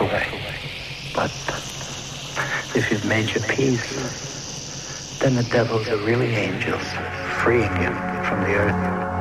away. But if you've made your peace, then the devils are really angels, freeing you from the earth.